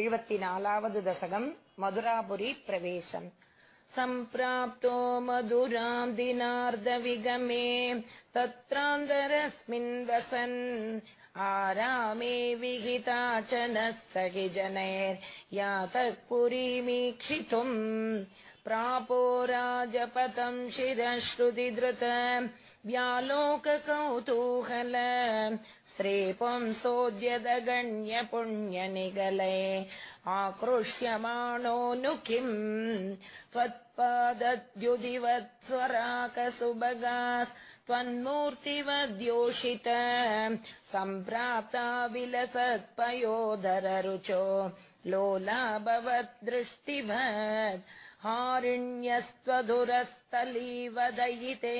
एवतिनालावद् दशकम् मधुरापुरी प्रवेशम्। सम्प्राप्तो मधुराम् दिनार्धविगमे तत्रान्तरस्मिन् वसन् आरामे विहिता च नः सहि जनैर्यातः पुरीमीक्षितुम् प्रापो राजपथम् शिरश्रुतिधृत व्यालोककौतूहल स्त्रीपुंसोद्यदगण्यपुण्यनिगले आकृष्यमाणो नु किम् त्वन्मूर्तिवद्योषित सम्प्राप्ता विलसत्पयोधररुचो लोलाभवद्दृष्टिवत् हारिण्यस्त्वधुरस्थलीवदयिते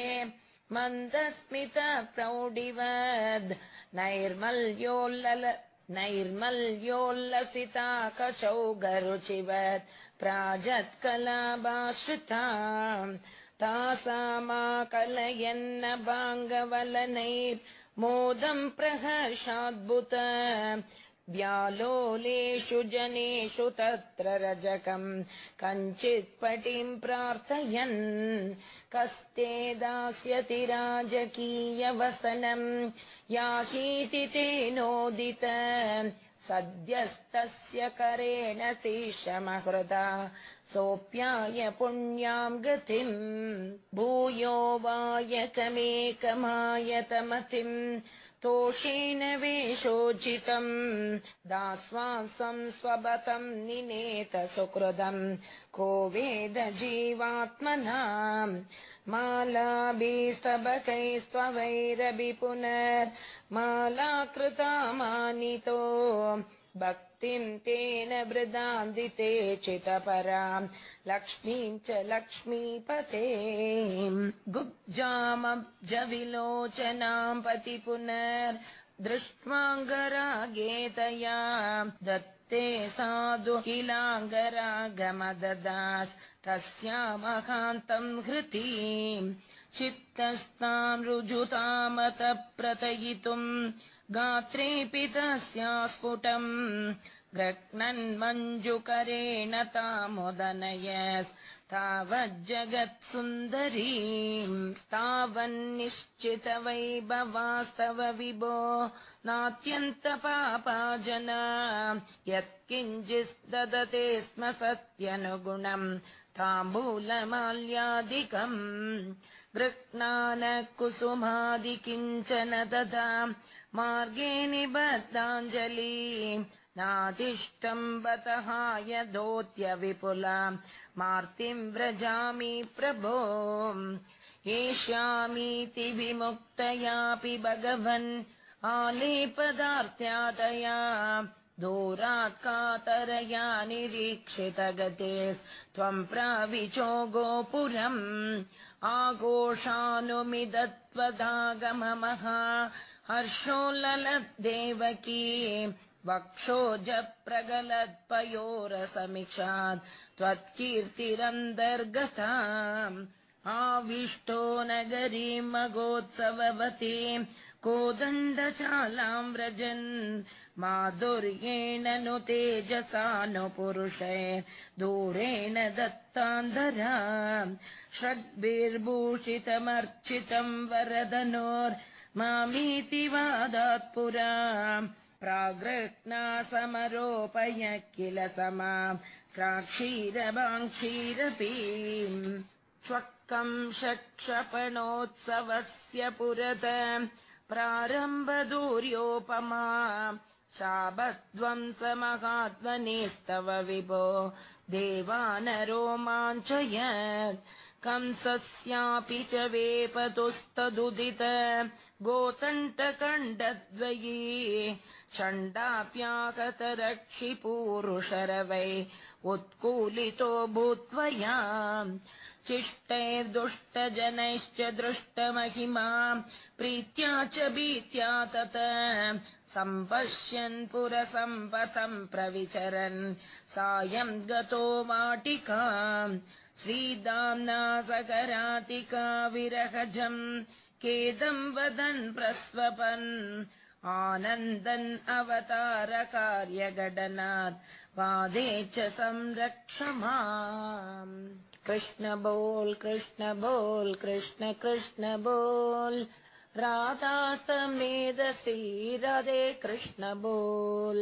मन्दस्मित प्रौढिवद् नैर्मल्योल्ल नैर्मल्योल्लसिताकशौ गरुचिवत् प्राजत्कलाभाश्रिता तासामाकलयन्न बाङ्गवलनैर्मोदम् प्रहर्षाद्भुत व्यालोलेषु जनेषु तत्र रजकम् कञ्चित्पटिम् प्रार्थयन् कस्ते दास्यति राजकीयवसनम् याहीति तेनोदित सद्यस्तस्य करेण शेषमहृदा सोऽप्याय पुण्याम् गतिम् भूयो वायकमेकमायतमतिम् तोषेण वेषोचितम् दास्वांसम् स्वबतम् निनेत सुकृदम्। को वेद जीवात्मना मालाभिस्तबकैस्त्ववैरभि पुनर्मालाकृता मानितो भक्तिम् तेन वृदान्दिते चितपराम् लक्ष्मीम् च लक्ष्मीपते। गुब्जामब्जविलोचनाम् पति पुनर्दृष्ट्वाङ्गरागेतया दत्ते साधु किलाङ्गरागमददास्। तस्यामहान्तम् हृतीम् चित्तस्ताम् रुजुतामत प्रतयितुम् गात्रेऽपि तस्या स्फुटम् ग्रह्णन्मञ्जुकरेण तावज्जगत्सुन्दरीम् तावन्निश्चितवैभवास्तव विभो नात्यन्तपापा जना यत्किञ्चिददते स्म सत्यनुगुणम् ताम्बूलमाल्यादिकम् गृह्णान कुसुमादि किञ्चन ददा मार्गे निबद्धाञ्जली। नातिष्ठम् बतहाय धोत्यविपुला मार्तिम् व्रजामि प्रभो। एष्यामीति विमुक्तयापि भगवन्। आलेपदार्थ्यादया दूरात् कातरया निरीक्षितगतेस्त्वम् प्राविचो गोपुरम्। आघोषानुमिदत्वदागममः हर्षोल्ललद्देवकी वक्षोजप्रगलत्पयोरसमीक्षात् त्वत्कीर्तिरन्तर्गता आविष्टो नगरीम् मगोत्सववती कोदण्डचालाम् व्रजन् माधुर्येण नु तेजसा नु पुरुषे दूरेण दत्तान्धरा षड्भिर्भूषितमर्चितम् वरदनोर्मामीति वादात् पुरा। प्राग्रह्णा समरोपय किल समाम्। प्राक्षीरवाङ्क्षीरपी श्वक्कम् षक्षपणोत्सवस्य पुरत। प्रारम्भदूर्योपमा शाबध्वंसमहात्मनेस्तव विभो। देवानरोमाञ्चय कंसस्यापि च वेपतुस्तदुदित गोतण्टकण्डद्वयी षण्डाप्याकतरक्षिपूरुषरवै उत्कूलितो भूत्वया चिष्टैर्दुष्टजनैश्च दृष्टमहिमा प्रीत्या च भीत्या तत सम्पश्यन् पुरसम्पतम् प्रविचरन्। सायम् गतो वाटिका श्रीदाम्ना सकरातिका विरहजम् केदम् वदन् प्रस्वपन्? आनन्दन् अवतारकार्यघटनात् वादे च संरक्ष माम्। कृष्ण बोल् कृष्ण बोल् कृष्ण कृष्ण बोल् राधा समेद श्रीरदे कृष्ण बोल्